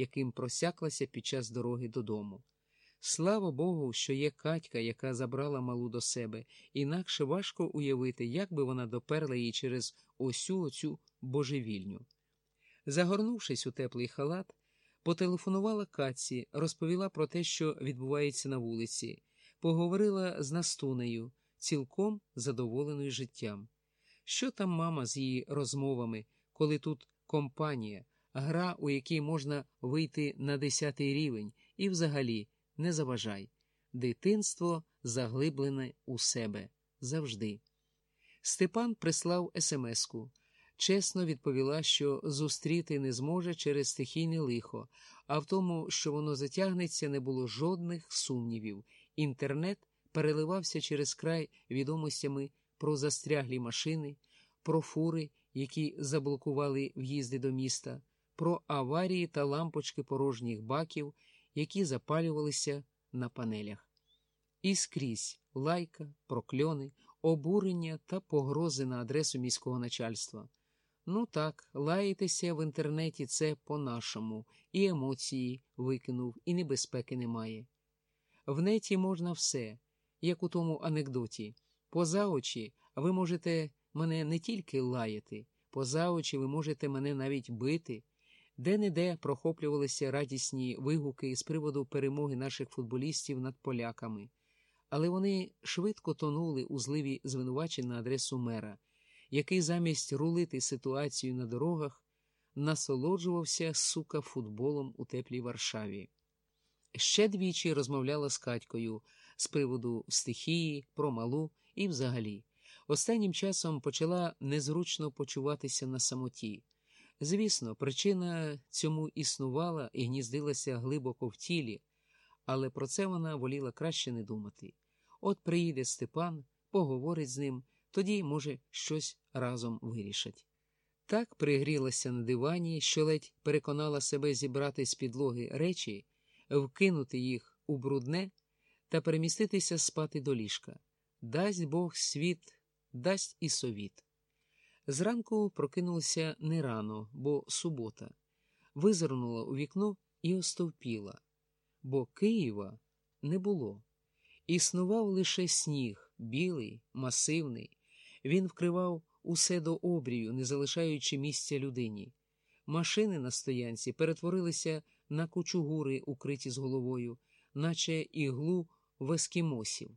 яким просяклася під час дороги додому. Слава Богу, що є Катька, яка забрала малу до себе, інакше важко уявити, як би вона доперла її через осю оцю божевільню. Загорнувшись у теплий халат, потелефонувала Катці, розповіла про те, що відбувається на вулиці, поговорила з Настунею, цілком задоволеною життям. Що там мама з її розмовами, коли тут компанія, гра, у якій можна вийти на десятий рівень, і взагалі не заважай. Дитинство заглиблене у себе завжди. Степан прислав смс-ку. Чесно відповіла, що зустріти не зможе через стихійне лихо, а в тому, що воно затягнеться, не було жодних сумнівів. Інтернет переливався через край відомостями про застряглі машини, про фури, які заблокували в'їзди до міста, про аварії та лампочки порожніх баків, які запалювалися на панелях. І скрізь лайка, прокльони, обурення та погрози на адресу міського начальства. Ну так, лаятися в інтернеті це по-нашому, і емоції викинув, і небезпеки немає. В неті можна все, як у тому анекдоті. Поза очі ви можете мене не тільки лаяти, поза очі ви можете мене навіть бити. Де-не-де прохоплювалися радісні вигуки з приводу перемоги наших футболістів над поляками, але вони швидко тонули у зливі звинувачень на адресу мера, який замість рулити ситуацію на дорогах насолоджувався сука футболом у теплій Варшаві. Ще двічі розмовляла з Катькою з приводу стихії, про малу і взагалі. Останнім часом почала незручно почуватися на самоті. Звісно, причина цьому існувала і гніздилася глибоко в тілі, але про це вона воліла краще не думати. От приїде Степан, поговорить з ним, тоді, може, щось разом вирішать. Так пригрілася на дивані, що ледь переконала себе зібрати з підлоги речі, вкинути їх у брудне та переміститися спати до ліжка. Дасть Бог світ, дасть і совіт. Зранку прокинулася не рано, бо субота, визирнула у вікно і остовпіла, бо Києва не було. Існував лише сніг, білий, масивний. Він вкривав усе до обрію, не залишаючи місця людині. Машини на стоянці перетворилися на кучугури, укриті з головою, наче іглу в ескімосів.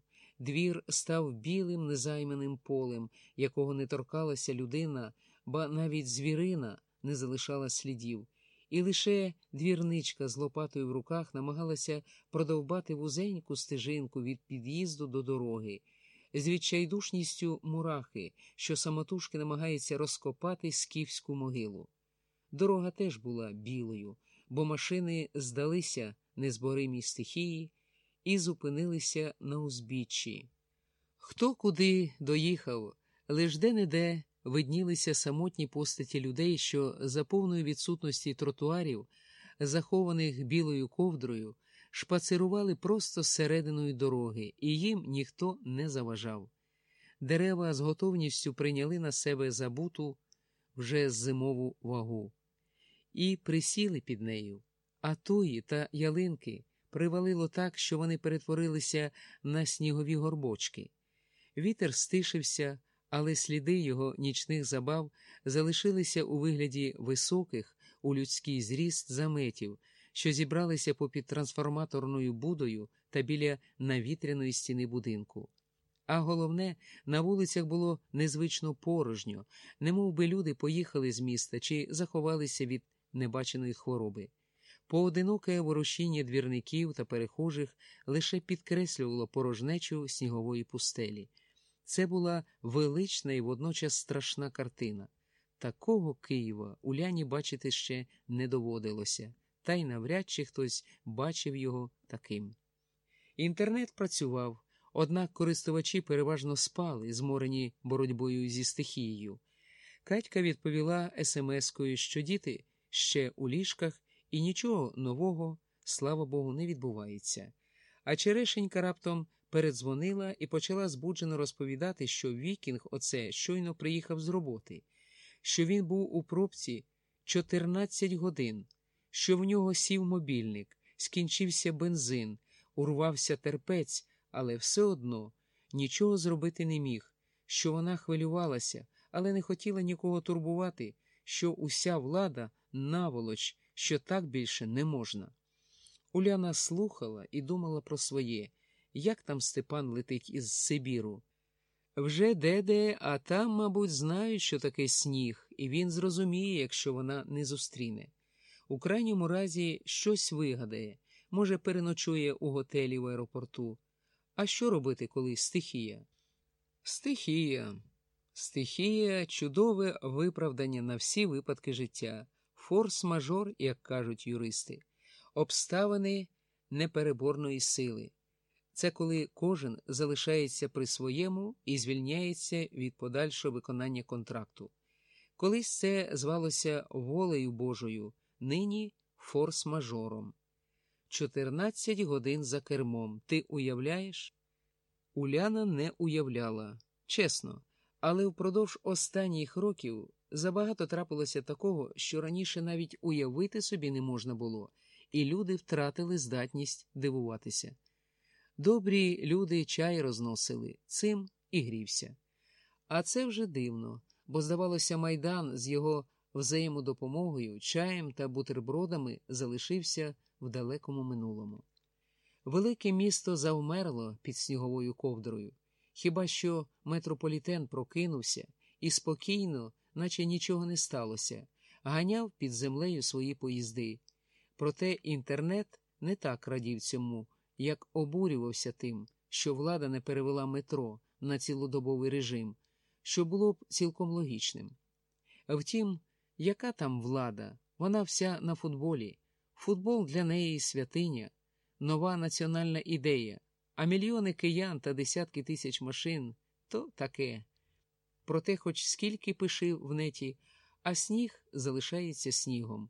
Двір став білим незайманим полем, якого не торкалася людина, ба навіть звірина не залишала слідів, і лише двірничка з лопатою в руках намагалася продовбати вузеньку стежинку від під'їзду до дороги, з відчайдушністю мурахи, що самотужки намагається розкопати скіфську могилу. Дорога теж була білою, бо машини здалися незборимій стихії і зупинилися на узбіччі. Хто куди доїхав, лиш де-не-де виднілися самотні постаті людей, що за повної відсутності тротуарів, захованих білою ковдрою, шпацирували просто серединою дороги, і їм ніхто не заважав. Дерева з готовністю прийняли на себе забуту вже зимову вагу і присіли під нею, а туї та ялинки привалило так, що вони перетворилися на снігові горбочки. Вітер стишився, але сліди його нічних забав залишилися у вигляді високих у людський зріст заметів, що зібралися попід трансформаторною будою та біля навітряної стіни будинку. А головне, на вулицях було незвично порожньо, немов би люди поїхали з міста чи заховалися від небаченої хвороби. Поодиноке ворушіння двірників та перехожих лише підкреслювало порожнечу снігової пустелі. Це була велична і водночас страшна картина. Такого Києва Уляні бачити ще не доводилося, та й навряд чи хтось бачив його таким. Інтернет працював, однак користувачі переважно спали, зморені боротьбою зі стихією. Катька відповіла смс-кою, що діти ще у ліжках і нічого нового, слава Богу, не відбувається. А черешенька раптом передзвонила і почала збуджено розповідати, що Вікінг оце щойно приїхав з роботи, що він був у пробці 14 годин, що в нього сів мобільник, скінчився бензин, урвався терпець, але все одно нічого зробити не міг, що вона хвилювалася, але не хотіла нікого турбувати, що уся влада наволоч, що так більше не можна. Уляна слухала і думала про своє, як там Степан летить із Сибіру. Вже де-де, а там, мабуть, знають, що таке сніг, і він зрозуміє, якщо вона не зустріне. У крайньому разі щось вигадає, може, переночує у готелі в аеропорту. А що робити, коли стихія? Стихія. Стихія чудове виправдання на всі випадки життя, форс-мажор, як кажуть юристи, обставини непереборної сили. Це коли кожен залишається при своєму і звільняється від подальшого виконання контракту. Колись це звалося волею Божою, нині форс-мажором. 14 годин за кермом. Ти уявляєш? Уляна не уявляла, чесно, але впродовж останніх років забагато трапилося такого, що раніше навіть уявити собі не можна було, і люди втратили здатність дивуватися. Добрі люди чай розносили, цим і грівся. А це вже дивно, бо, здавалося, майдан з його взаємодопомогою, чаєм та бутербродами залишився в далекому минулому. Велике місто завмерло під сніговою ковдрою, хіба що метрополітен прокинувся і спокійно, наче нічого не сталося, ганяв під землею свої поїзди. Проте інтернет не так радів цьому, як обурювався тим, що влада не перевела метро на цілодобовий режим, що було б цілком логічним. Втім, яка там влада? Вона вся на футболі. Футбол для неї святиня, нова національна ідея, а мільйони киян та десятки тисяч машин то таке. Проте, хоч скільки пиши в неті, а сніг залишається снігом.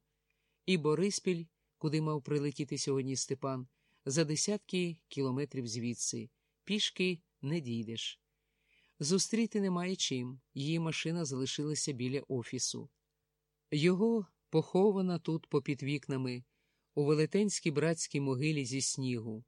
І Бориспіль, куди мав прилетіти сьогодні Степан, за десятки кілометрів звідси, пішки не дійдеш. Зустріти немає чим, її машина залишилася біля офісу. Його похована тут попід вікнами, у велетенській братській могилі зі снігу,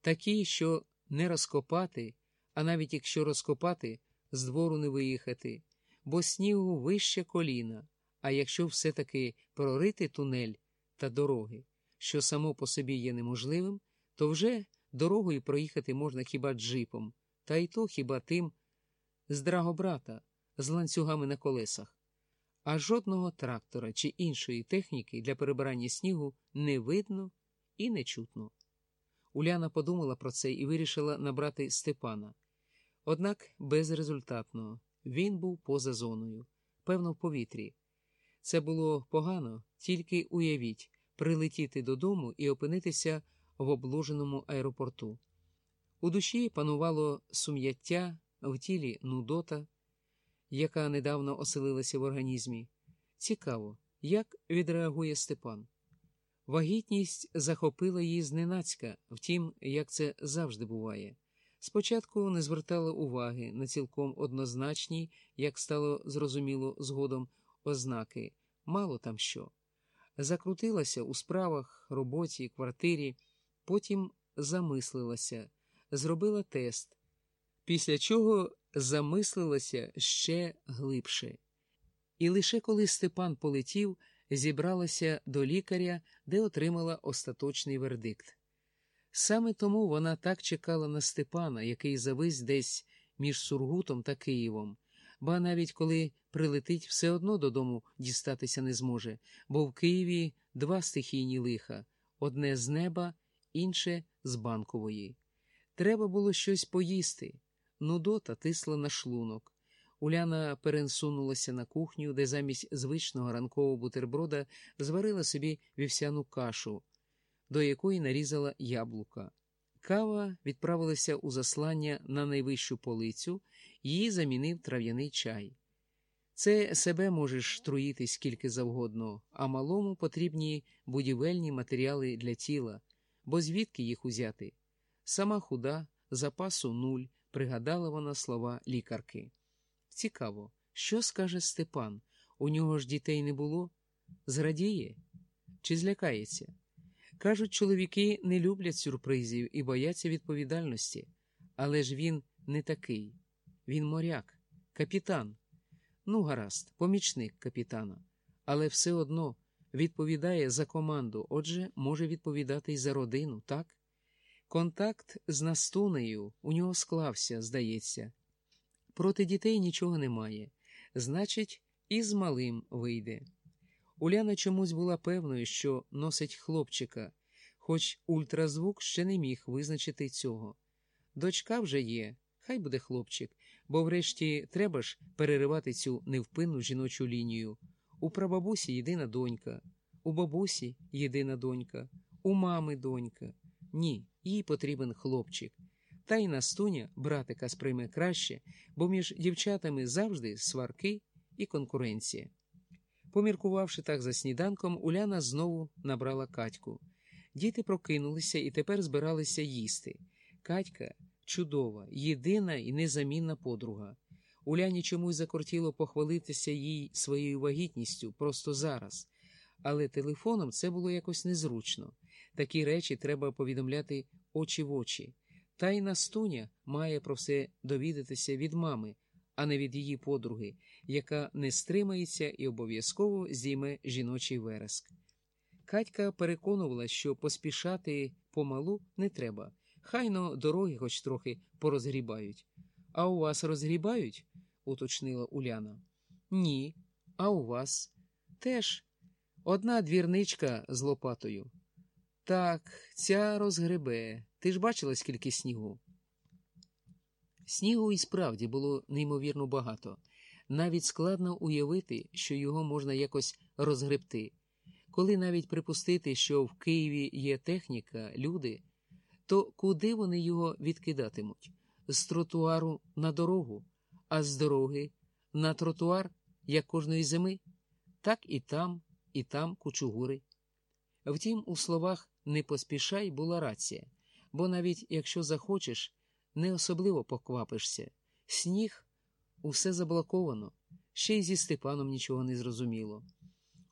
такі, що не розкопати, а навіть якщо розкопати, з двору не виїхати, бо снігу вище коліна, а якщо все-таки прорити тунель та дороги, що само по собі є неможливим, то вже дорогою проїхати можна хіба джипом, та й то хіба тим з драгобрата, з ланцюгами на колесах. А жодного трактора чи іншої техніки для перебирання снігу не видно і не чутно. Уляна подумала про це і вирішила набрати Степана. Однак безрезультатно він був поза зоною, певно, в повітрі. Це було погано, тільки уявіть, прилетіти додому і опинитися в обложеному аеропорту. У душі панувало сум'яття, в тілі нудота, яка недавно оселилася в організмі. Цікаво, як відреагує Степан. Вагітність захопила її зненацька, втім, як це завжди буває. Спочатку не звертала уваги на цілком однозначні, як стало зрозуміло згодом, ознаки, мало там що. Закрутилася у справах, роботі, квартирі, потім замислилася, зробила тест, після чого замислилася ще глибше. І лише коли Степан полетів, зібралася до лікаря, де отримала остаточний вердикт. Саме тому вона так чекала на Степана, який завис десь між Сургутом та Києвом, ба навіть коли прилетить, все одно додому дістатися не зможе, бо в Києві два стихійні лиха одне з неба, інше з банкової. Треба було щось поїсти. Нудота тисла на шлунок. Уляна перенсунулася на кухню, де замість звичного ранкового бутерброда зварила собі вівсяну кашу, до якої нарізала яблука. Кава відправилася у заслання на найвищу полицю, її замінив трав'яний чай. Це себе можеш труїти скільки завгодно, а малому потрібні будівельні матеріали для тіла, бо звідки їх узяти? Сама худа, запасу нуль, пригадала вона слова лікарки. Цікаво, що скаже Степан? У нього ж дітей не було? Зрадіє? чи злякається. Кажуть, чоловіки не люблять сюрпризів і бояться відповідальності, але ж він не такий. Він моряк, капітан. Ну, гаразд, помічник капітана, але все одно відповідає за команду, отже, може відповідати й за родину, так? Контакт з Настунею у нього склався, здається. Проти дітей нічого немає. Значить, і з малим вийде. Уляна чомусь була певною, що носить хлопчика, хоч ультразвук ще не міг визначити цього. Дочка вже є, хай буде хлопчик, бо врешті треба ж переривати цю невпинну жіночу лінію. У прабабусі єдина донька, у бабусі єдина донька, у мами донька. Ні, їй потрібен хлопчик. Та й Настуня братика сприйме краще, бо між дівчатами завжди сварки і конкуренція. Поміркувавши так за сніданком, Уляна знову набрала Катьку. Діти прокинулися і тепер збиралися їсти. Катька чудова, єдина і незамінна подруга. Уляні чомусь закортіло похвалитися їй своєю вагітністю просто зараз, але телефоном це було якось незручно. Такі речі треба повідомляти очі в очі. Та й Настуня має про все довідатися від мами, а не від її подруги, яка не стримається і обов'язково зійме жіночий вереск. Катька переконувала, що поспішати помалу не треба, хайно дороги хоч трохи порозгрібають. А у вас розгрібають? уточнила Уляна. Ні, а у вас теж одна двірничка з лопатою. Так, ця розгребе. Ти ж бачила, скільки снігу? Снігу і справді було неймовірно багато. Навіть складно уявити, що його можна якось розгребти. Коли навіть припустити, що в Києві є техніка, люди, то куди вони його відкидатимуть? З тротуару на дорогу, а з дороги на тротуар, як кожної зими? Так і там, і там кучугури. Втім, у словах не поспішай була рація, бо навіть якщо захочеш, не особливо поквапишся. Сніг усе заблоковано, ще й зі Степаном нічого не зрозуміло.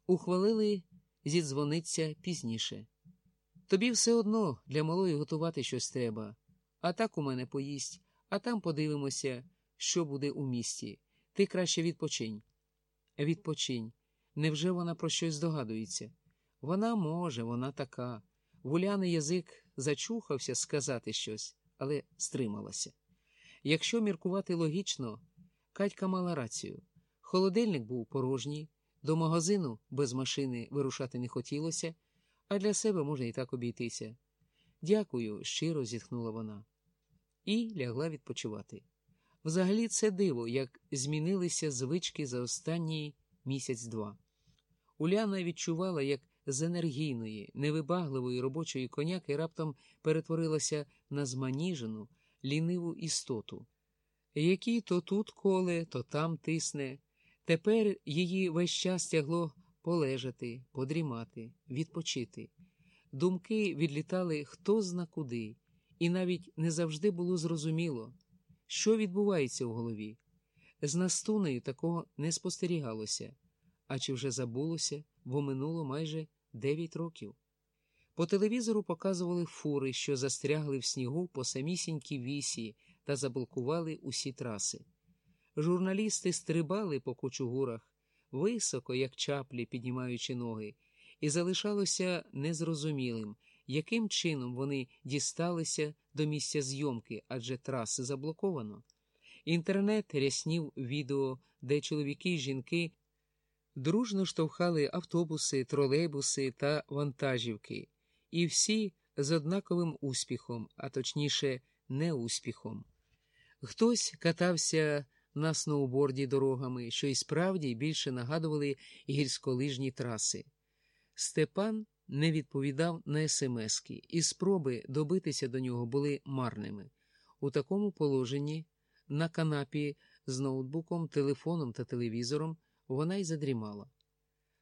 Ухвалили зідзвониться пізніше. Тобі все одно для малої готувати щось треба, а так у мене поїсть, а там подивимося, що буде у місті. Ти краще відпочинь. Відпочинь. Невже вона про щось здогадується? Вона може, вона така. Вуляний язик зачухався сказати щось, але стрималася. Якщо міркувати логічно, Катька мала рацію. Холодильник був порожній, до магазину без машини вирушати не хотілося, а для себе можна і так обійтися. Дякую, щиро зітхнула вона. І лягла відпочивати. Взагалі, це диво, як змінилися звички за останній місяць-два. Уляна відчувала, як з енергійної, невибагливої робочої коняки раптом перетворилася на зманіжену, ліниву істоту, який то тут коле, то там тисне. Тепер її весь час тягло полежати, подрімати, відпочити. Думки відлітали хто зна куди, і навіть не завжди було зрозуміло, що відбувається в голові. З настунею такого не спостерігалося, а чи вже забулося, бо минуло майже дев'ять років. По телевізору показували фури, що застрягли в снігу по самісінькій вісі та заблокували усі траси. Журналісти стрибали по кучугурах, високо, як чаплі, піднімаючи ноги, і залишалося незрозумілим, яким чином вони дісталися до місця зйомки, адже траси заблоковано. Інтернет ряснів відео, де чоловіки й жінки дружно штовхали автобуси, тролейбуси та вантажівки, і всі з однаковим успіхом, а точніше, неуспіхом. Хтось катався на сноуборді дорогами, що й справді більше нагадували гірськолижні траси. Степан не відповідав на смски, і спроби добитися до нього були марними. У такому положенні на канапі з ноутбуком, телефоном та телевізором вона й задрімала.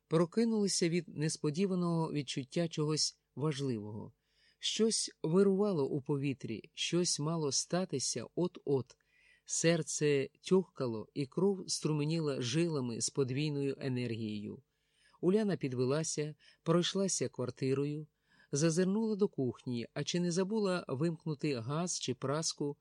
Прокинулися від несподіваного відчуття чогось важливого. Щось вирувало у повітрі, щось мало статися от-от. Серце тьохкало, і кров струменіла жилами з подвійною енергією. Уляна підвелася, пройшлася квартирою, зазирнула до кухні, а чи не забула вимкнути газ чи праску,